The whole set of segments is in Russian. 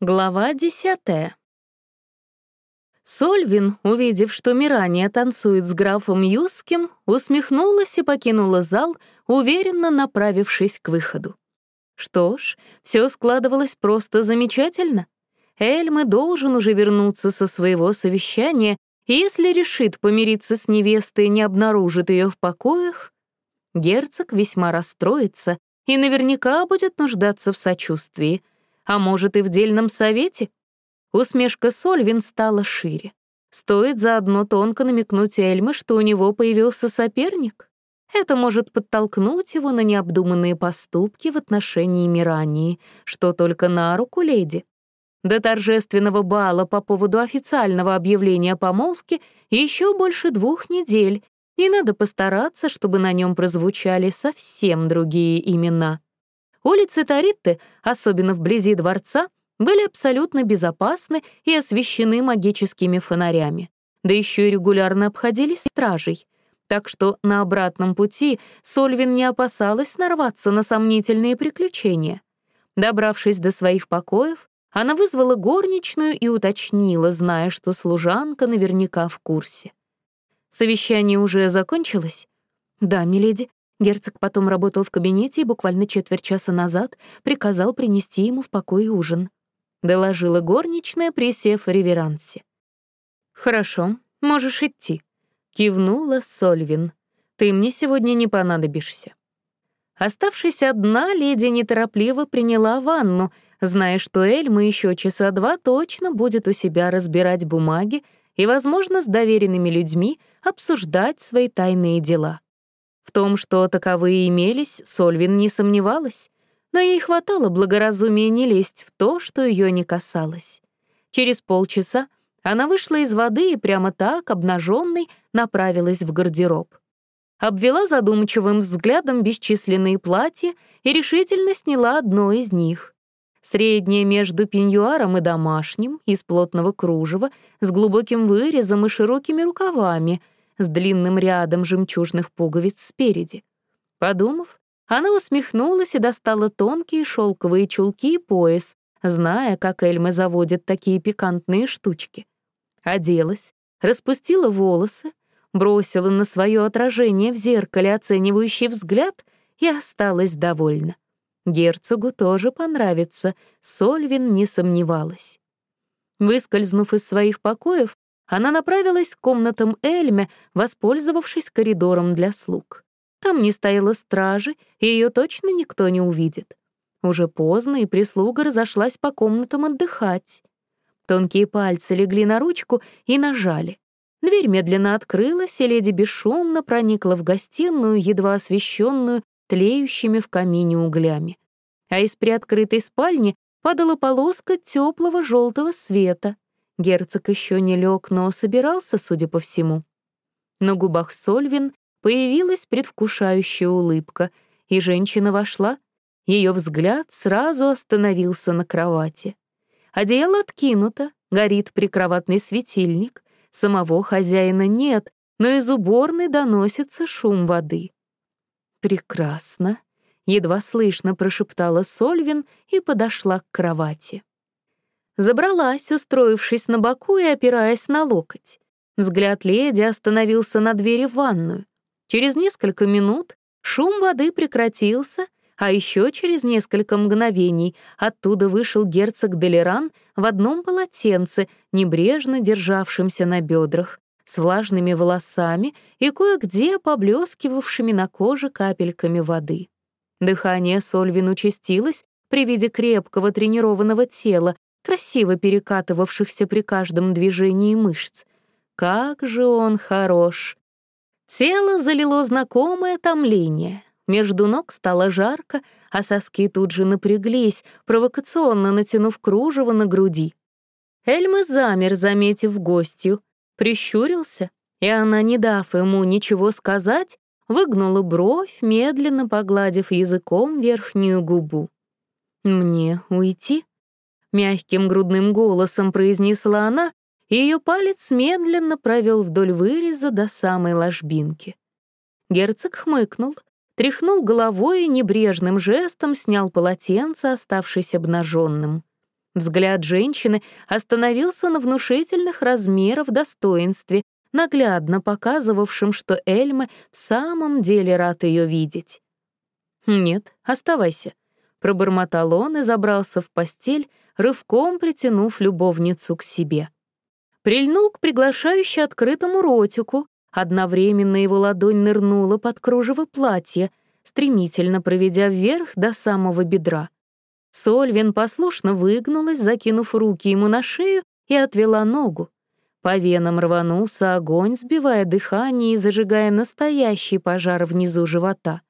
Глава десятая. Сольвин, увидев, что Мирания танцует с графом Юским, усмехнулась и покинула зал, уверенно направившись к выходу. Что ж, все складывалось просто замечательно. Эльмы должен уже вернуться со своего совещания, и если решит помириться с невестой и не обнаружит ее в покоях, герцог весьма расстроится и наверняка будет нуждаться в сочувствии — а может, и в дельном совете? Усмешка Сольвин стала шире. Стоит заодно тонко намекнуть Эльме, что у него появился соперник. Это может подтолкнуть его на необдуманные поступки в отношении Мирании, что только на руку леди. До торжественного бала по поводу официального объявления помолвки еще больше двух недель, и надо постараться, чтобы на нем прозвучали совсем другие имена. Улицы Таритты, особенно вблизи дворца, были абсолютно безопасны и освещены магическими фонарями. Да еще и регулярно обходились стражей. Так что на обратном пути Сольвин не опасалась нарваться на сомнительные приключения. Добравшись до своих покоев, она вызвала горничную и уточнила, зная, что служанка наверняка в курсе. «Совещание уже закончилось?» «Да, миледи. Герцог потом работал в кабинете и буквально четверть часа назад приказал принести ему в покой ужин. Доложила горничная, присев в реверансе. «Хорошо, можешь идти», — кивнула Сольвин. «Ты мне сегодня не понадобишься». Оставшись одна, леди неторопливо приняла ванну, зная, что Эльма еще часа два точно будет у себя разбирать бумаги и, возможно, с доверенными людьми обсуждать свои тайные дела. В том, что таковые имелись, Сольвин не сомневалась, но ей хватало благоразумия не лезть в то, что ее не касалось. Через полчаса она вышла из воды и прямо так, обнаженной, направилась в гардероб. Обвела задумчивым взглядом бесчисленные платья и решительно сняла одно из них. Среднее между пеньюаром и домашним, из плотного кружева, с глубоким вырезом и широкими рукавами — с длинным рядом жемчужных пуговиц спереди. Подумав, она усмехнулась и достала тонкие шелковые чулки и пояс, зная, как Эльма заводит такие пикантные штучки. Оделась, распустила волосы, бросила на свое отражение в зеркале оценивающий взгляд и осталась довольна. Герцогу тоже понравится, Сольвин не сомневалась. Выскользнув из своих покоев, она направилась к комнатам Эльме, воспользовавшись коридором для слуг. Там не стояла стражи, и ее точно никто не увидит. Уже поздно, и прислуга разошлась по комнатам отдыхать. Тонкие пальцы легли на ручку и нажали. Дверь медленно открылась, и леди бесшумно проникла в гостиную, едва освещенную тлеющими в камине углями. А из приоткрытой спальни падала полоска теплого желтого света. Герцог еще не лег, но собирался, судя по всему. На губах Сольвин появилась предвкушающая улыбка, и женщина вошла. Ее взгляд сразу остановился на кровати. Одеяло откинуто, горит прикроватный светильник. Самого хозяина нет, но из уборной доносится шум воды. «Прекрасно», — едва слышно прошептала Сольвин и подошла к кровати. Забралась, устроившись на боку и опираясь на локоть. Взгляд леди остановился на двери в ванную. Через несколько минут шум воды прекратился, а еще через несколько мгновений оттуда вышел герцог Делеран в одном полотенце, небрежно державшемся на бедрах, с влажными волосами и кое-где поблескивавшими на коже капельками воды. Дыхание Сольвин участилось при виде крепкого тренированного тела, красиво перекатывавшихся при каждом движении мышц. Как же он хорош! Тело залило знакомое томление. Между ног стало жарко, а соски тут же напряглись, провокационно натянув кружево на груди. Эльма замер, заметив гостью, прищурился, и она, не дав ему ничего сказать, выгнула бровь, медленно погладив языком верхнюю губу. «Мне уйти?» Мягким грудным голосом произнесла она, и ее палец медленно провел вдоль выреза до самой ложбинки. Герцог хмыкнул, тряхнул головой и небрежным жестом снял полотенце, оставшись обнаженным. Взгляд женщины остановился на внушительных размеров достоинстве, наглядно показывавшем, что Эльма в самом деле рад ее видеть. «Нет, оставайся», — пробормотал он и забрался в постель, рывком притянув любовницу к себе. Прильнул к приглашающе открытому ротику, одновременно его ладонь нырнула под кружево платья, стремительно проведя вверх до самого бедра. Сольвин послушно выгнулась, закинув руки ему на шею и отвела ногу. По венам рванулся огонь, сбивая дыхание и зажигая настоящий пожар внизу живота.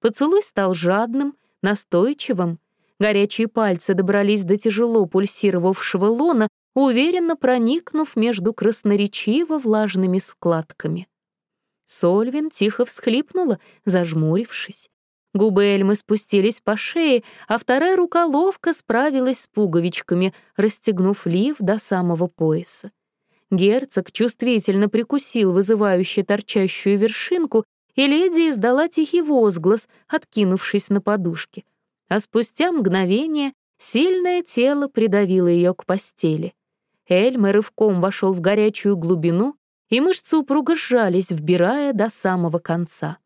Поцелуй стал жадным, настойчивым. Горячие пальцы добрались до тяжело пульсировавшего лона, уверенно проникнув между красноречиво влажными складками. Сольвин тихо всхлипнула, зажмурившись. Губы Эльмы спустились по шее, а вторая рука ловко справилась с пуговичками, расстегнув лиф до самого пояса. Герцог чувствительно прикусил вызывающе торчащую вершинку, и леди издала тихий возглас, откинувшись на подушке. А спустя мгновение сильное тело придавило ее к постели. Эльма рывком вошел в горячую глубину, и мышцы упруго сжались, вбирая до самого конца.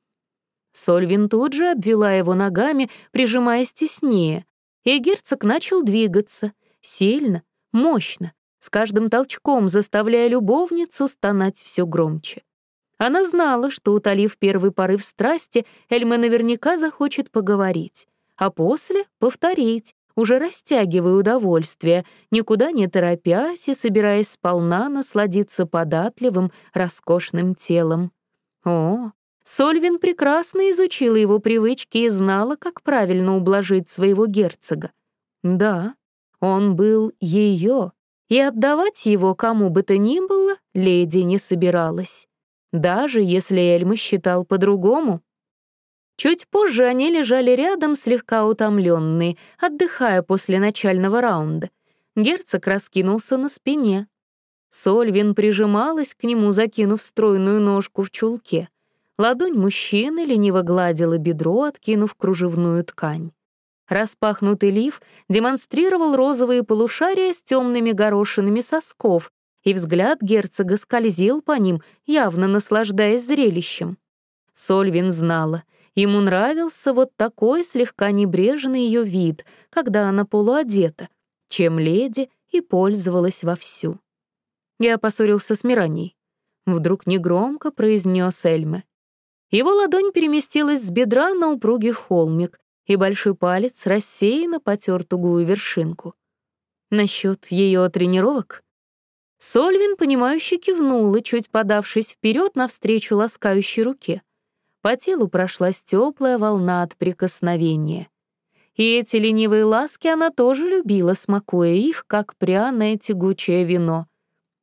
Сольвин тут же обвела его ногами, прижимаясь теснее, и герцог начал двигаться, сильно, мощно, с каждым толчком заставляя любовницу стонать все громче. Она знала, что, утолив первый порыв страсти, Эльма наверняка захочет поговорить, а после — повторить, уже растягивая удовольствие, никуда не торопясь и собираясь сполна насладиться податливым, роскошным телом. О, Сольвин прекрасно изучила его привычки и знала, как правильно ублажить своего герцога. Да, он был ее, и отдавать его кому бы то ни было леди не собиралась, даже если Эльма считал по-другому. Чуть позже они лежали рядом, слегка утомленные, отдыхая после начального раунда. Герцог раскинулся на спине. Сольвин прижималась к нему, закинув стройную ножку в чулке — Ладонь мужчины лениво гладила бедро, откинув кружевную ткань. Распахнутый лиф демонстрировал розовые полушария с темными горошинами сосков, и взгляд герцога скользил по ним, явно наслаждаясь зрелищем. Сольвин знала, ему нравился вот такой слегка небрежный ее вид, когда она полуодета, чем леди и пользовалась вовсю. Я поссорился с Мираней. Вдруг негромко произнес Эльме. Его ладонь переместилась с бедра на упругий холмик, и большой палец рассеянно потер тугую вершинку. Насчет ее тренировок? Сольвин, понимающе кивнула, чуть подавшись вперед навстречу ласкающей руке. По телу прошлась теплая волна от прикосновения. И эти ленивые ласки она тоже любила, смакуя их, как пряное тягучее вино.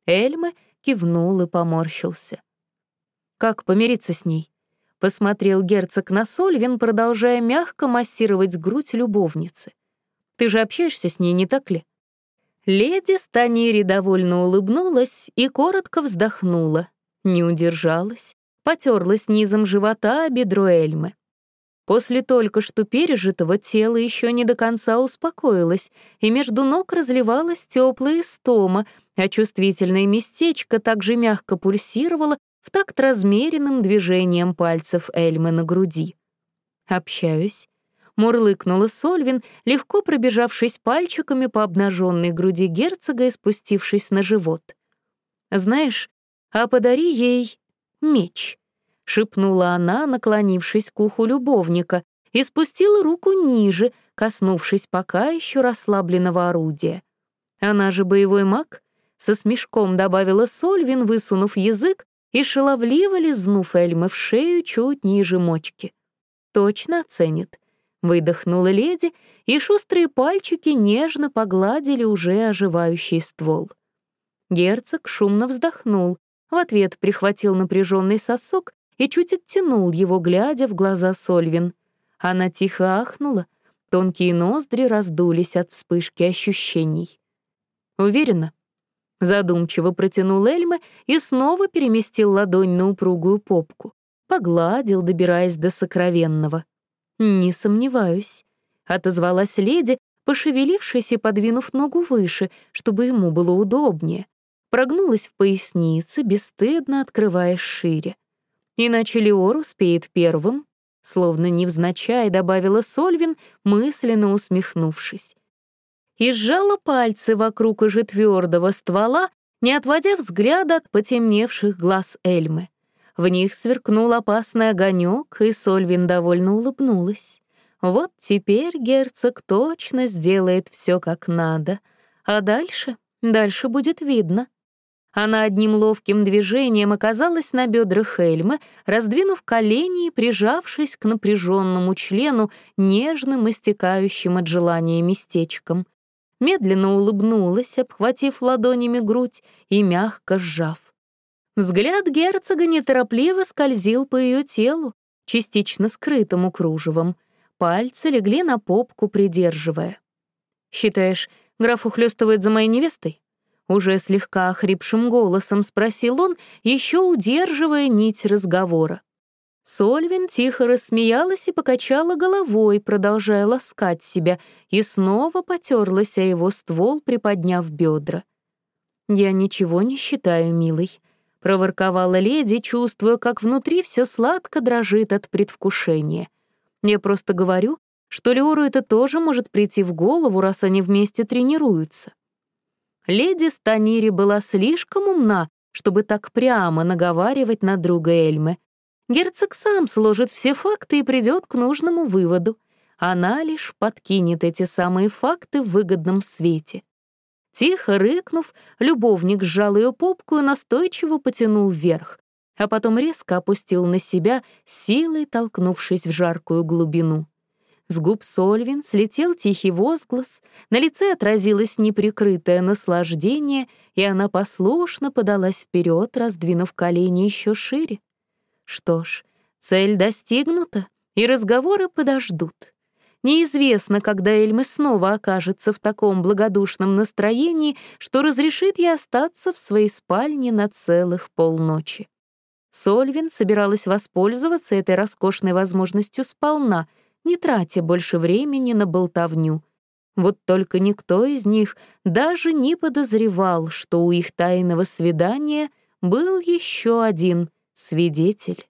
Эльме кивнул и поморщился. Как помириться с ней? Посмотрел герцог на Сольвин, продолжая мягко массировать грудь любовницы. «Ты же общаешься с ней, не так ли?» Леди Станири довольно улыбнулась и коротко вздохнула. Не удержалась, потерлась низом живота о бедро Эльмы. После только что пережитого тело еще не до конца успокоилось, и между ног разливалась теплая стома, а чувствительное местечко также мягко пульсировало, в такт размеренным движением пальцев Эльмы на груди. «Общаюсь», — мурлыкнула Сольвин, легко пробежавшись пальчиками по обнаженной груди герцога и спустившись на живот. «Знаешь, а подари ей меч», — шепнула она, наклонившись к уху любовника, и спустила руку ниже, коснувшись пока еще расслабленного орудия. Она же боевой маг, со смешком добавила Сольвин, высунув язык и шаловливо лизнув Эльмы в шею чуть ниже мочки. «Точно оценит», — выдохнула леди, и шустрые пальчики нежно погладили уже оживающий ствол. Герцог шумно вздохнул, в ответ прихватил напряженный сосок и чуть оттянул его, глядя в глаза Сольвин. Она тихо ахнула, тонкие ноздри раздулись от вспышки ощущений. Уверена, Задумчиво протянул Эльма и снова переместил ладонь на упругую попку. Погладил, добираясь до сокровенного. «Не сомневаюсь», — отозвалась леди, пошевелившись и подвинув ногу выше, чтобы ему было удобнее. Прогнулась в пояснице, бесстыдно открываясь шире. Иначе Леор успеет первым, словно невзначай добавила Сольвин, мысленно усмехнувшись. И сжала пальцы вокруг уже твердого ствола, не отводя взгляда от потемневших глаз Эльмы. В них сверкнул опасный огонек, и Сольвин довольно улыбнулась. Вот теперь герцог точно сделает все как надо. А дальше? Дальше будет видно. Она одним ловким движением оказалась на бедрах Эльмы, раздвинув колени и прижавшись к напряженному члену нежным, истекающим от желания местечком. Медленно улыбнулась, обхватив ладонями грудь и мягко сжав. Взгляд герцога неторопливо скользил по ее телу, частично скрытому кружевом. Пальцы легли на попку, придерживая. «Считаешь, граф ухлёстывает за моей невестой?» Уже слегка охрипшим голосом спросил он, еще удерживая нить разговора. Сольвин тихо рассмеялась и покачала головой, продолжая ласкать себя, и снова потерлась о его ствол, приподняв бедра. «Я ничего не считаю, милый», — проворковала леди, чувствуя, как внутри все сладко дрожит от предвкушения. «Я просто говорю, что Леору это тоже может прийти в голову, раз они вместе тренируются». Леди Станири была слишком умна, чтобы так прямо наговаривать на друга Эльмы. Герцог сам сложит все факты и придет к нужному выводу. Она лишь подкинет эти самые факты в выгодном свете. Тихо рыкнув, любовник сжал ее попку и настойчиво потянул вверх, а потом резко опустил на себя, силой толкнувшись в жаркую глубину. С губ Сольвин слетел тихий возглас, на лице отразилось неприкрытое наслаждение, и она послушно подалась вперед, раздвинув колени еще шире. Что ж, цель достигнута, и разговоры подождут. Неизвестно, когда Эльмы снова окажется в таком благодушном настроении, что разрешит ей остаться в своей спальне на целых полночи. Сольвин собиралась воспользоваться этой роскошной возможностью сполна, не тратя больше времени на болтовню. Вот только никто из них даже не подозревал, что у их тайного свидания был еще один свидетель.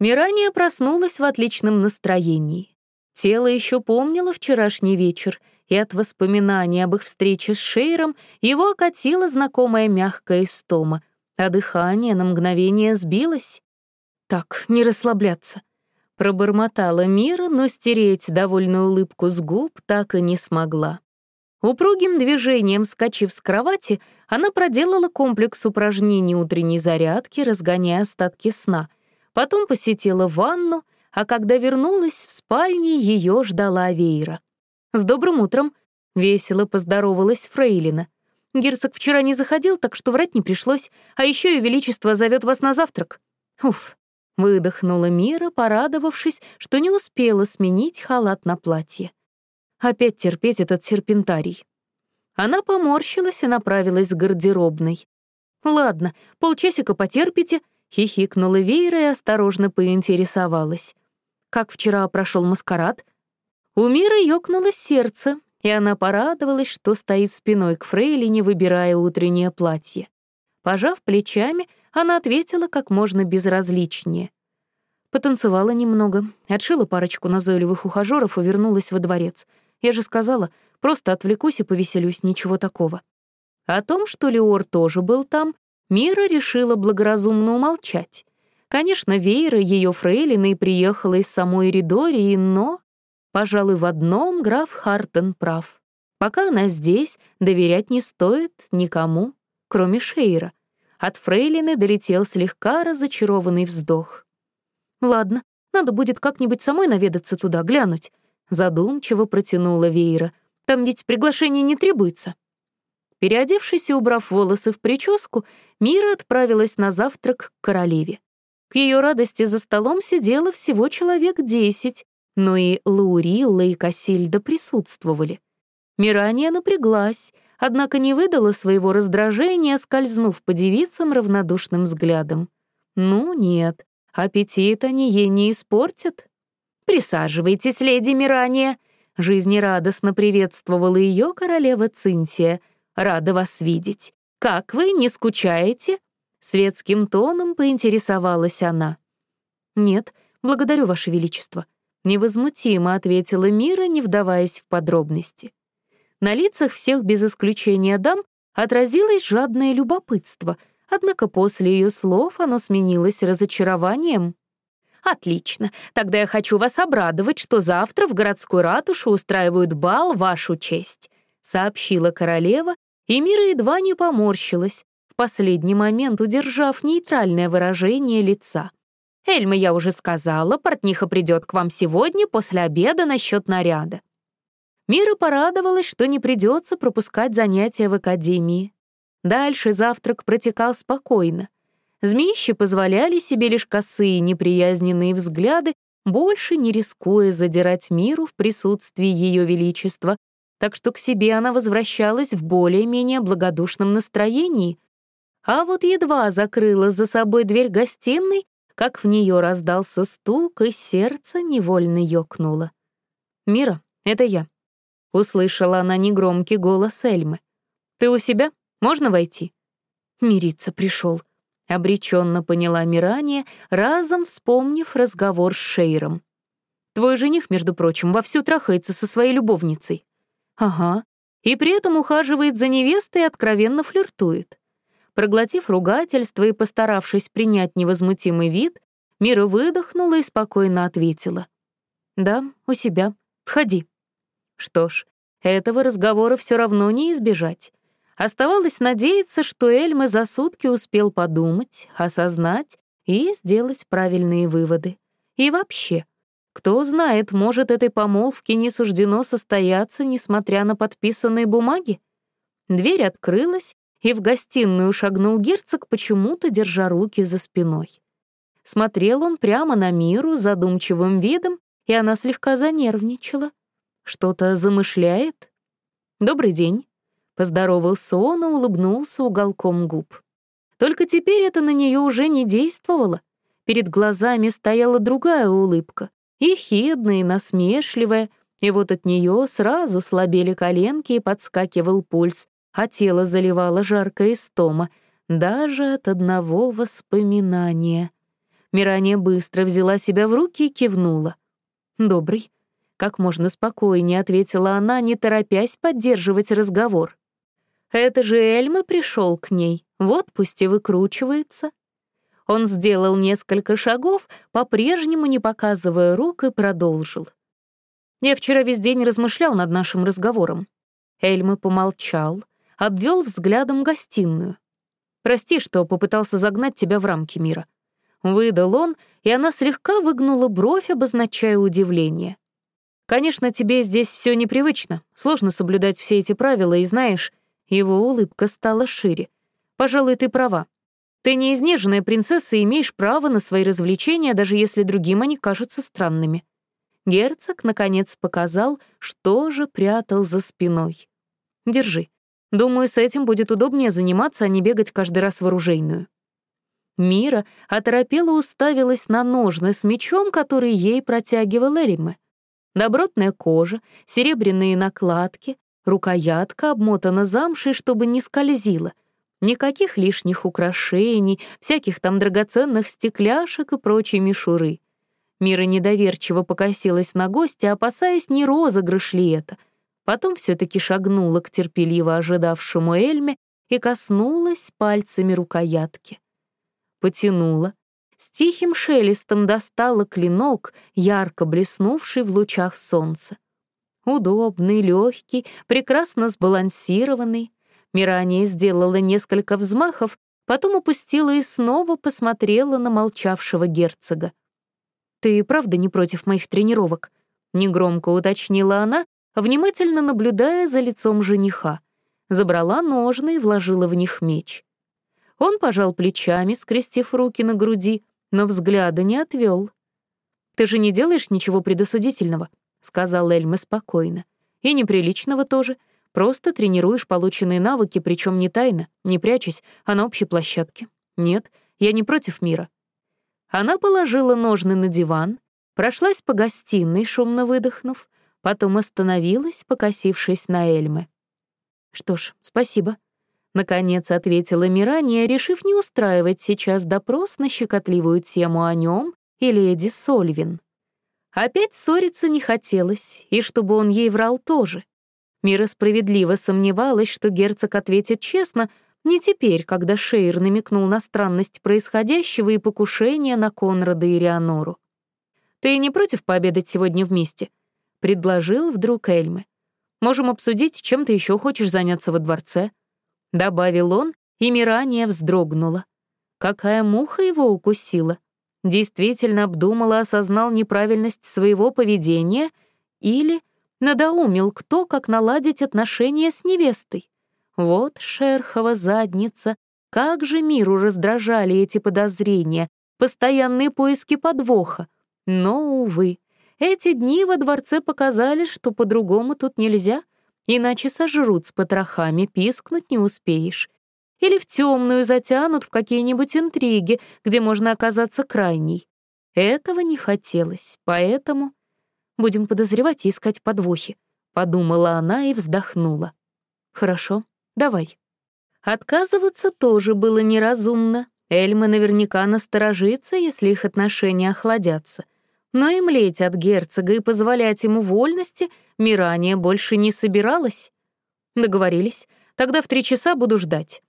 Мирания проснулась в отличном настроении. Тело еще помнило вчерашний вечер, и от воспоминаний об их встрече с Шейром его окатила знакомая мягкая истома, а дыхание на мгновение сбилось. «Так, не расслабляться», — пробормотала Мира, но стереть довольную улыбку с губ так и не смогла. Упругим движением, скачив с кровати, она проделала комплекс упражнений утренней зарядки, разгоняя остатки сна. Потом посетила ванну — а когда вернулась в спальне, ее ждала Вейра. «С добрым утром!» — весело поздоровалась Фрейлина. «Герцог вчера не заходил, так что врать не пришлось, а еще и Величество зовет вас на завтрак». «Уф!» — выдохнула Мира, порадовавшись, что не успела сменить халат на платье. Опять терпеть этот серпентарий. Она поморщилась и направилась к гардеробной. «Ладно, полчасика потерпите», — хихикнула Вейра и осторожно поинтересовалась. Как вчера прошел маскарад? У Миры ёкнуло сердце, и она порадовалась, что стоит спиной к Фрейлине, выбирая утреннее платье. Пожав плечами, она ответила как можно безразличнее. Потанцевала немного, отшила парочку назойливых ухажёров и вернулась во дворец. Я же сказала, просто отвлекусь и повеселюсь, ничего такого. О том, что Леор тоже был там, Мира решила благоразумно умолчать. Конечно, Вейра, ее фрейлиной, приехала из самой Ридории, но, пожалуй, в одном граф Хартон прав. Пока она здесь, доверять не стоит никому, кроме Шейра. От фрейлины долетел слегка разочарованный вздох. «Ладно, надо будет как-нибудь самой наведаться туда, глянуть», задумчиво протянула Вейра. «Там ведь приглашение не требуется». Переодевшись и убрав волосы в прическу, Мира отправилась на завтрак к королеве. К ее радости за столом сидело всего человек десять, но и Лаурилла и Кассильда присутствовали. Мирания напряглась, однако не выдала своего раздражения, скользнув по девицам равнодушным взглядом. «Ну нет, аппетит они ей не испортят». «Присаживайтесь, леди Мирания», Жизнерадостно приветствовала ее королева Цинтия. «Рада вас видеть. Как вы, не скучаете?» Светским тоном поинтересовалась она. «Нет, благодарю, Ваше Величество», — невозмутимо ответила Мира, не вдаваясь в подробности. На лицах всех без исключения дам отразилось жадное любопытство, однако после ее слов оно сменилось разочарованием. «Отлично. Тогда я хочу вас обрадовать, что завтра в городской ратуше устраивают бал вашу честь», — сообщила королева, и Мира едва не поморщилась, в последний момент удержав нейтральное выражение лица. «Эльма, я уже сказала, портниха придет к вам сегодня после обеда насчет наряда». Мира порадовалась, что не придется пропускать занятия в академии. Дальше завтрак протекал спокойно. Змеищи позволяли себе лишь косые неприязненные взгляды, больше не рискуя задирать миру в присутствии Ее Величества, так что к себе она возвращалась в более-менее благодушном настроении. А вот едва закрыла за собой дверь гостиной, как в нее раздался стук, и сердце невольно ёкнуло. «Мира, это я», — услышала она негромкий голос Эльмы. «Ты у себя? Можно войти?» Мириться пришел. Обреченно поняла Мирания, разом вспомнив разговор с Шейром. «Твой жених, между прочим, вовсю трахается со своей любовницей». «Ага. И при этом ухаживает за невестой и откровенно флиртует». Проглотив ругательство и постаравшись принять невозмутимый вид, Мира выдохнула и спокойно ответила. «Да, у себя. Входи». Что ж, этого разговора все равно не избежать. Оставалось надеяться, что Эльма за сутки успел подумать, осознать и сделать правильные выводы. И вообще, кто знает, может, этой помолвке не суждено состояться, несмотря на подписанные бумаги? Дверь открылась, и в гостиную шагнул герцог, почему-то держа руки за спиной. Смотрел он прямо на миру задумчивым видом, и она слегка занервничала. Что-то замышляет? «Добрый день», Поздоровался он и улыбнулся уголком губ. Только теперь это на нее уже не действовало. Перед глазами стояла другая улыбка, ехидная и насмешливая, и вот от нее сразу слабели коленки и подскакивал пульс, а тело заливало жаркая истома, даже от одного воспоминания. Мирания быстро взяла себя в руки и кивнула. «Добрый», — как можно спокойнее ответила она, не торопясь поддерживать разговор. Это же Эльма пришел к ней, вот пусть и выкручивается. Он сделал несколько шагов, по-прежнему не показывая рук, и продолжил. Я вчера весь день размышлял над нашим разговором. Эльма помолчал, обвел взглядом гостиную. «Прости, что попытался загнать тебя в рамки мира». Выдал он, и она слегка выгнула бровь, обозначая удивление. «Конечно, тебе здесь все непривычно, сложно соблюдать все эти правила, и знаешь, его улыбка стала шире. «Пожалуй, ты права. Ты не изнеженная принцесса и имеешь право на свои развлечения, даже если другим они кажутся странными». Герцог, наконец, показал, что же прятал за спиной. «Держи. Думаю, с этим будет удобнее заниматься, а не бегать каждый раз в оружейную». Мира оторопела уставилась на ножны с мечом, который ей протягивал Элиме. Добротная кожа, серебряные накладки, Рукоятка обмотана замшей, чтобы не скользила. Никаких лишних украшений, всяких там драгоценных стекляшек и прочей мишуры. Мира недоверчиво покосилась на гостя, опасаясь, не розыгрыш ли это. Потом все таки шагнула к терпеливо ожидавшему Эльме и коснулась пальцами рукоятки. Потянула. С тихим шелестом достала клинок, ярко блеснувший в лучах солнца. Удобный, легкий, прекрасно сбалансированный. Мирания сделала несколько взмахов, потом опустила и снова посмотрела на молчавшего герцога. «Ты правда не против моих тренировок?» — негромко уточнила она, внимательно наблюдая за лицом жениха. Забрала ножны и вложила в них меч. Он пожал плечами, скрестив руки на груди, но взгляда не отвел. «Ты же не делаешь ничего предосудительного?» сказал Эльма спокойно. «И неприличного тоже. Просто тренируешь полученные навыки, причем не тайно, не прячась, а на общей площадке. Нет, я не против мира». Она положила ножны на диван, прошлась по гостиной, шумно выдохнув, Потом остановилась, покосившись на Эльмы. «Что ж, спасибо», — наконец ответила Мирания, решив не устраивать сейчас допрос на щекотливую тему о нем и леди Сольвин. Опять ссориться не хотелось, и чтобы он ей врал тоже. Мира справедливо сомневалась, что герцог ответит честно, не теперь, когда Шейр намекнул на странность происходящего и покушение на Конрада и Рианору. «Ты не против пообедать сегодня вместе?» — предложил вдруг Эльмы. «Можем обсудить, чем ты еще хочешь заняться во дворце?» Добавил он, и Мирания вздрогнула. Какая муха его укусила? Действительно обдумала, осознал неправильность своего поведения или надоумил кто, как наладить отношения с невестой. Вот шерхова задница. Как же миру раздражали эти подозрения, постоянные поиски подвоха. Но, увы, эти дни во дворце показали, что по-другому тут нельзя, иначе сожрут с потрохами, пискнуть не успеешь. Или в темную затянут в какие-нибудь интриги, где можно оказаться крайней. Этого не хотелось, поэтому будем подозревать и искать подвохи, подумала она и вздохнула. Хорошо, Давай». Отказываться тоже было неразумно. Эльма наверняка насторожится, если их отношения охладятся. Но и млеть от герцога и позволять ему вольности Мирания больше не собиралась. Договорились. Тогда в три часа буду ждать.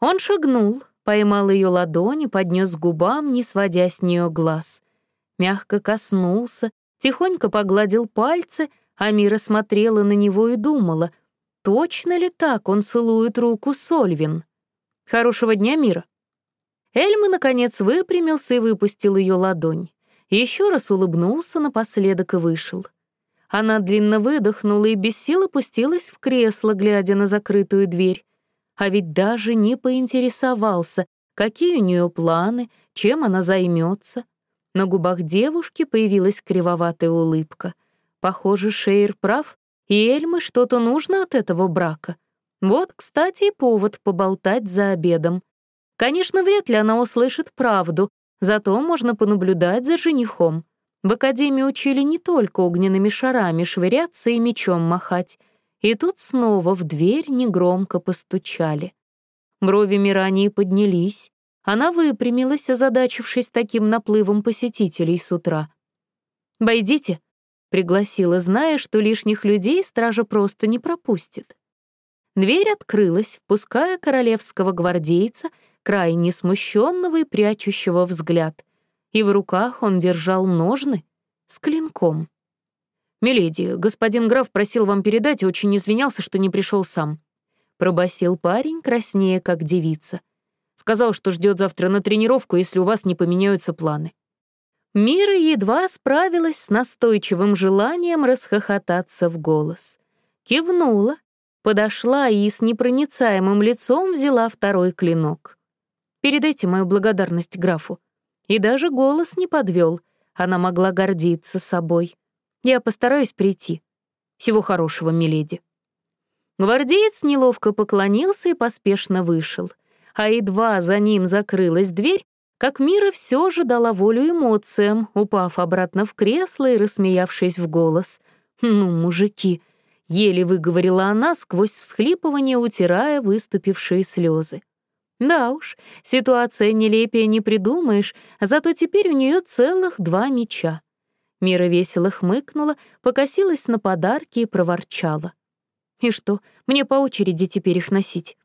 Он шагнул, поймал ее ладони, поднес к губам, не сводя с нее глаз. Мягко коснулся, тихонько погладил пальцы, а Мира смотрела на него и думала, Точно ли так он целует руку Сольвин? Хорошего дня, Мира. Эльма, наконец, выпрямился и выпустил ее ладонь. Еще раз улыбнулся напоследок и вышел. Она длинно выдохнула и без сил опустилась в кресло, глядя на закрытую дверь. А ведь даже не поинтересовался, какие у нее планы, чем она займется. На губах девушки появилась кривоватая улыбка. Похоже, Шейр прав, и Эльмы что-то нужно от этого брака. Вот, кстати, и повод поболтать за обедом. Конечно, вряд ли она услышит правду, зато можно понаблюдать за женихом. В академии учили не только огненными шарами швыряться и мечом махать. И тут снова в дверь негромко постучали. Брови Мирании поднялись. Она выпрямилась, озадачившись таким наплывом посетителей с утра. «Войдите», Пригласила, зная, что лишних людей стража просто не пропустит. Дверь открылась, впуская королевского гвардейца, крайне смущенного и прячущего взгляд. И в руках он держал ножны с клинком. «Миледи, господин граф просил вам передать и очень извинялся, что не пришел сам», — пробасил парень, краснее, как девица. «Сказал, что ждет завтра на тренировку, если у вас не поменяются планы». Мира едва справилась с настойчивым желанием расхохотаться в голос. Кивнула, подошла и с непроницаемым лицом взяла второй клинок. «Передайте мою благодарность графу». И даже голос не подвел, она могла гордиться собой. «Я постараюсь прийти. Всего хорошего, миледи». Гвардеец неловко поклонился и поспешно вышел. А едва за ним закрылась дверь, как Мира все же дала волю эмоциям, упав обратно в кресло и рассмеявшись в голос. «Ну, мужики!» — еле выговорила она сквозь всхлипывание, утирая выступившие слезы. Да уж, ситуация нелепее не придумаешь, зато теперь у нее целых два меча. Мира весело хмыкнула, покосилась на подарки и проворчала. «И что, мне по очереди теперь их носить?»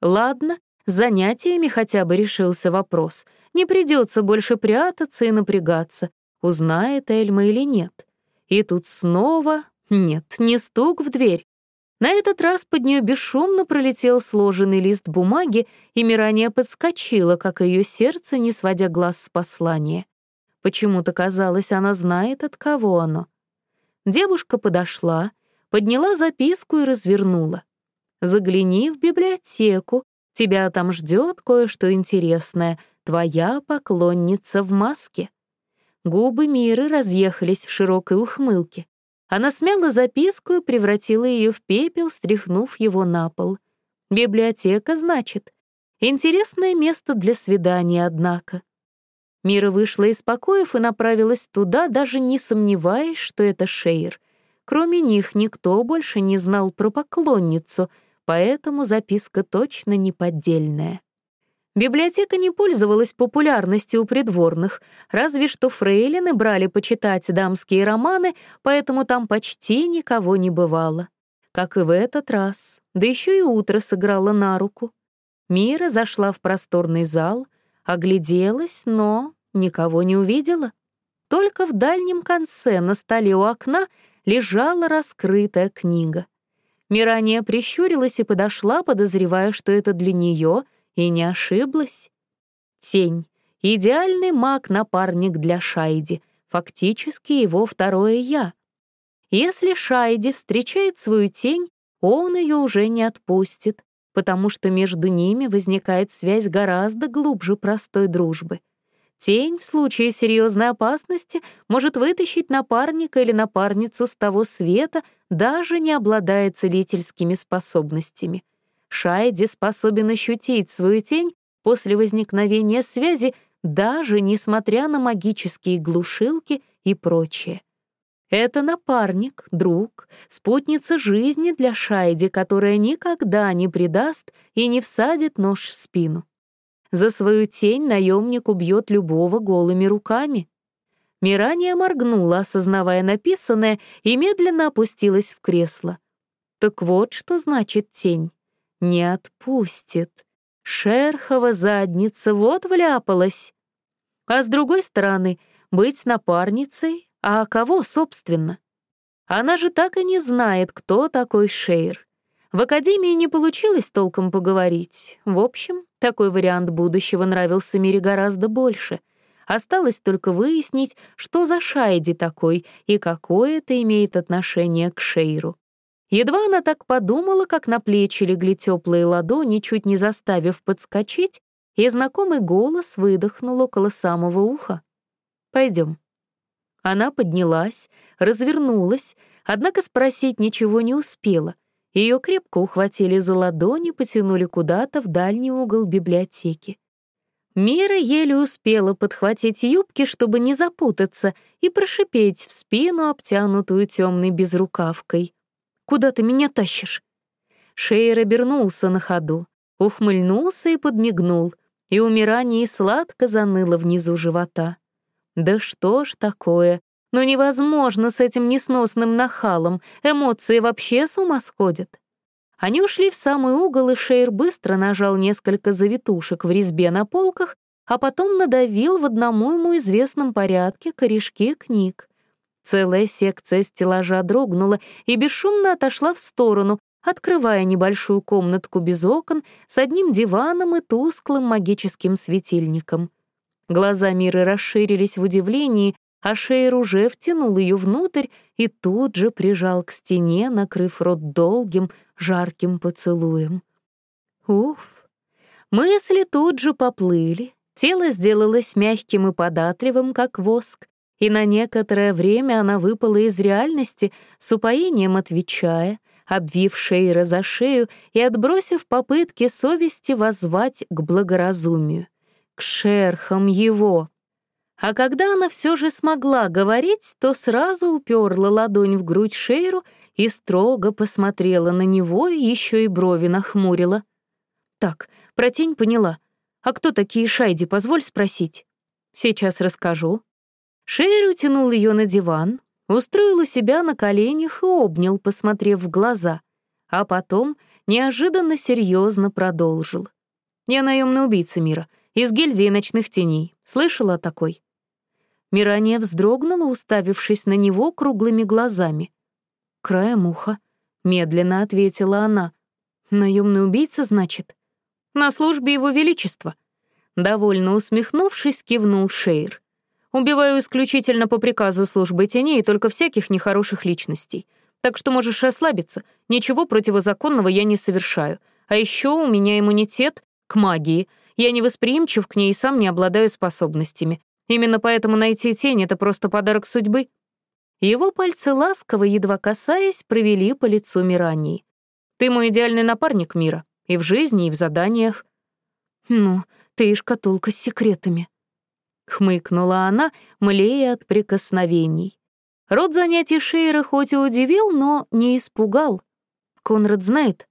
«Ладно, с занятиями хотя бы решился вопрос. Не придется больше прятаться и напрягаться, узнает Эльма или нет. И тут снова... Нет, не стук в дверь. На этот раз под нее бесшумно пролетел сложенный лист бумаги, и Мирания подскочила, как ее сердце, не сводя глаз с послания. Почему-то казалось, она знает, от кого оно. Девушка подошла, подняла записку и развернула. «Загляни в библиотеку, Тебя там ждет кое-что интересное. Твоя поклонница в маске». Губы Миры разъехались в широкой ухмылке. Она смяла записку и превратила ее в пепел, стряхнув его на пол. «Библиотека, значит. Интересное место для свидания, однако». Мира вышла из покоев и направилась туда, даже не сомневаясь, что это Шейр. Кроме них никто больше не знал про поклонницу, поэтому записка точно не поддельная. Библиотека не пользовалась популярностью у придворных, разве что фрейлины брали почитать дамские романы, поэтому там почти никого не бывало. Как и в этот раз, да еще и утро сыграло на руку. Мира зашла в просторный зал, огляделась, но никого не увидела. Только в дальнем конце на столе у окна лежала раскрытая книга. Мирания прищурилась и подошла, подозревая, что это для нее, и не ошиблась. Тень — идеальный маг-напарник для Шайди, фактически его второе «я». Если Шайди встречает свою тень, он ее уже не отпустит, потому что между ними возникает связь гораздо глубже простой дружбы. Тень в случае серьезной опасности может вытащить напарника или напарницу с того света, даже не обладая целительскими способностями. Шайди способен ощутить свою тень после возникновения связи, даже несмотря на магические глушилки и прочее. Это напарник, друг, спутница жизни для Шайди, которая никогда не предаст и не всадит нож в спину. За свою тень наемник убьет любого голыми руками. Мирания моргнула, осознавая написанное, и медленно опустилась в кресло. Так вот, что значит тень. Не отпустит. Шерхова задница вот вляпалась. А с другой стороны, быть напарницей, а кого, собственно? Она же так и не знает, кто такой Шейр. В академии не получилось толком поговорить. В общем, такой вариант будущего нравился Мире гораздо больше. Осталось только выяснить, что за Шайди такой и какое это имеет отношение к Шейру. Едва она так подумала, как на плечи легли теплые ладони, чуть не заставив подскочить, и знакомый голос выдохнул около самого уха. Пойдем. Она поднялась, развернулась, однако спросить ничего не успела — ее крепко ухватили за ладони, потянули куда-то в дальний угол библиотеки. Мира еле успела подхватить юбки, чтобы не запутаться, и прошипеть в спину, обтянутую темной безрукавкой. «Куда ты меня тащишь?» Шейр обернулся на ходу, ухмыльнулся и подмигнул, и умирание сладко заныло внизу живота. «Да что ж такое? Но невозможно с этим несносным нахалом, эмоции вообще с ума сходят. Они ушли в самый угол, и Шейр быстро нажал несколько завитушек в резьбе на полках, а потом надавил в одному ему известном порядке корешки книг. Целая секция стеллажа дрогнула и бесшумно отошла в сторону, открывая небольшую комнатку без окон с одним диваном и тусклым магическим светильником. Глаза Миры расширились в удивлении, а Шейр уже втянул ее внутрь и тут же прижал к стене, накрыв рот долгим, жарким поцелуем. Уф! Мысли тут же поплыли, тело сделалось мягким и податливым, как воск, и на некоторое время она выпала из реальности, с упоением отвечая, обвив Шейра за шею и отбросив попытки совести воззвать к благоразумию. К шерхам его! А когда она все же смогла говорить, то сразу уперла ладонь в грудь Шейру и строго посмотрела на него и еще и брови нахмурила. «Так, про тень поняла. А кто такие Шайди, позволь спросить?» «Сейчас расскажу». Шейр утянул ее на диван, устроил у себя на коленях и обнял, посмотрев в глаза, а потом неожиданно серьезно продолжил. «Я наемный убийца мира, из гильдии ночных теней. Слышала о такой?» Мирания вздрогнула, уставившись на него круглыми глазами. «Краем уха», — медленно ответила она. «Наемный убийца, значит?» «На службе его величества». Довольно усмехнувшись, кивнул Шейр. «Убиваю исключительно по приказу службы теней и только всяких нехороших личностей. Так что можешь расслабиться, ничего противозаконного я не совершаю. А еще у меня иммунитет к магии. Я не восприимчив к ней и сам не обладаю способностями. Именно поэтому найти тень — это просто подарок судьбы. Его пальцы ласково, едва касаясь, провели по лицу Мирании. «Ты мой идеальный напарник мира, и в жизни, и в заданиях». «Ну, ты и шкатулка с секретами», — хмыкнула она, млея от прикосновений. Род занятий Шейра хоть и удивил, но не испугал. Конрад знает.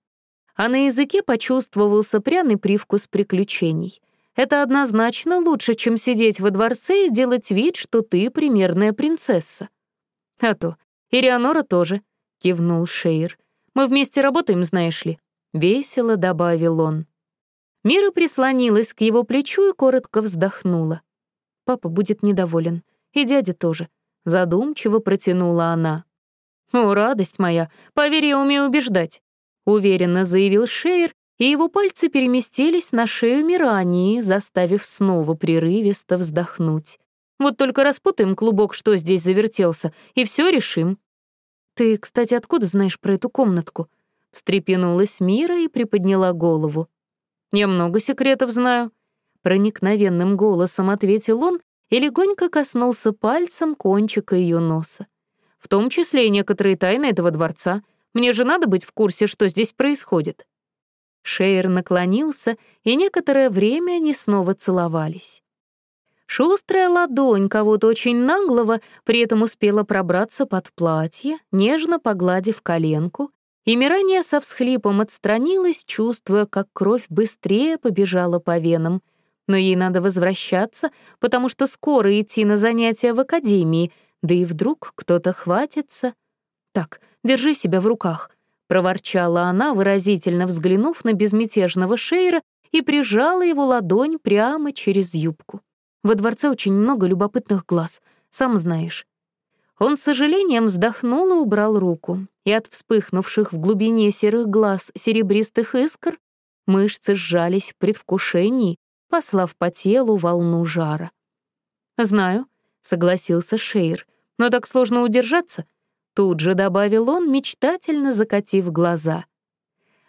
А на языке почувствовался пряный привкус приключений. Это однозначно лучше, чем сидеть во дворце и делать вид, что ты примерная принцесса. А то, Ирианора тоже, — кивнул Шейр. Мы вместе работаем, знаешь ли. Весело добавил он. Мира прислонилась к его плечу и коротко вздохнула. Папа будет недоволен. И дядя тоже. Задумчиво протянула она. «О, радость моя! Поверь, я умею убеждать!» Уверенно заявил Шейр и его пальцы переместились на шею Мирании, заставив снова прерывисто вздохнуть. «Вот только распутаем клубок, что здесь завертелся, и все решим». «Ты, кстати, откуда знаешь про эту комнатку?» Встрепенулась Мира и приподняла голову. «Я много секретов знаю», — проникновенным голосом ответил он и легонько коснулся пальцем кончика ее носа. «В том числе и некоторые тайны этого дворца. Мне же надо быть в курсе, что здесь происходит». Шейер наклонился, и некоторое время они снова целовались. Шустрая ладонь кого-то очень наглого при этом успела пробраться под платье, нежно погладив коленку, и Мирания со всхлипом отстранилась, чувствуя, как кровь быстрее побежала по венам. Но ей надо возвращаться, потому что скоро идти на занятия в академии, да и вдруг кто-то хватится. Так, держи себя в руках. — проворчала она, выразительно взглянув на безмятежного Шейра и прижала его ладонь прямо через юбку. «Во дворце очень много любопытных глаз, сам знаешь». Он с сожалением вздохнул и убрал руку, и от вспыхнувших в глубине серых глаз серебристых искр мышцы сжались в предвкушении, послав по телу волну жара. «Знаю», — согласился Шейр, — «но так сложно удержаться. Тут же добавил он, мечтательно закатив глаза.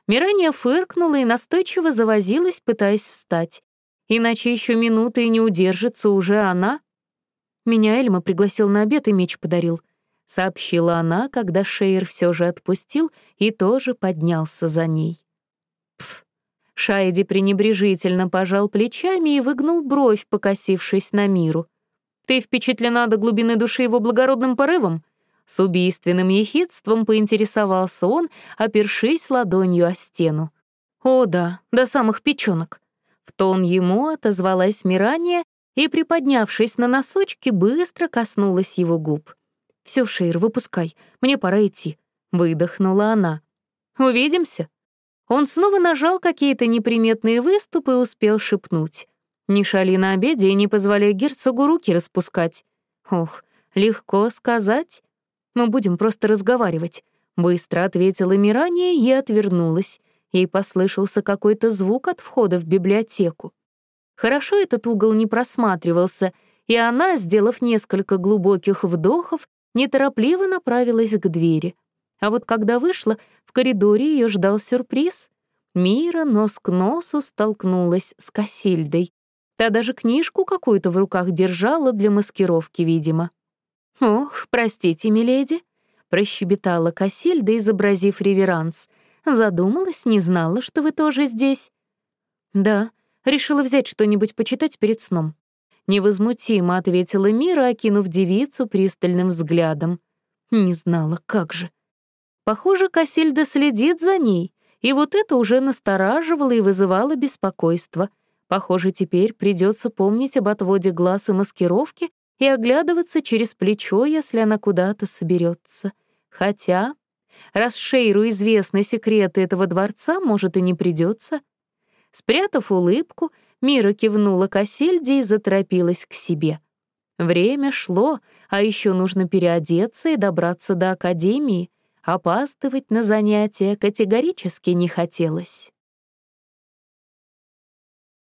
Мирания фыркнула и настойчиво завозилась, пытаясь встать. Иначе еще минуты и не удержится уже она. Меня Эльма пригласил на обед и меч подарил. Сообщила она, когда Шейер все же отпустил и тоже поднялся за ней. Шайди пренебрежительно пожал плечами и выгнул бровь, покосившись на миру. «Ты впечатлена до глубины души его благородным порывом?» С убийственным ехидством поинтересовался он, опершись ладонью о стену. «О да, до самых печёнок». В тон ему отозвалась Мирания и, приподнявшись на носочки, быстро коснулась его губ. «Всё, Шейр, выпускай, мне пора идти», — выдохнула она. «Увидимся?» Он снова нажал какие-то неприметные выступы и успел шепнуть. «Не шали на обеде и не позволяй герцогу руки распускать». Ох, легко сказать. Мы будем просто разговаривать», — быстро ответила Мирания и отвернулась. Ей послышался какой-то звук от входа в библиотеку. Хорошо этот угол не просматривался, и она, сделав несколько глубоких вдохов, неторопливо направилась к двери. А вот когда вышла, в коридоре ее ждал сюрприз. Мира нос к носу столкнулась с Кассильдой. Та даже книжку какую-то в руках держала для маскировки, видимо. «Ох, простите, миледи», — прощебетала Кассильда, изобразив реверанс. «Задумалась, не знала, что вы тоже здесь». «Да, решила взять что-нибудь почитать перед сном». Невозмутимо ответила Мира, окинув девицу пристальным взглядом. Не знала, как же. Похоже, Кассильда следит за ней, и вот это уже настораживало и вызывало беспокойство. Похоже, теперь придется помнить об отводе глаз и маскировке и оглядываться через плечо, если она куда-то соберется. Хотя, раз Шейру известны секреты этого дворца, может, и не придется. Спрятав улыбку, Мира кивнула к Осельде и заторопилась к себе. Время шло, а еще нужно переодеться и добраться до академии. Опаздывать на занятия категорически не хотелось.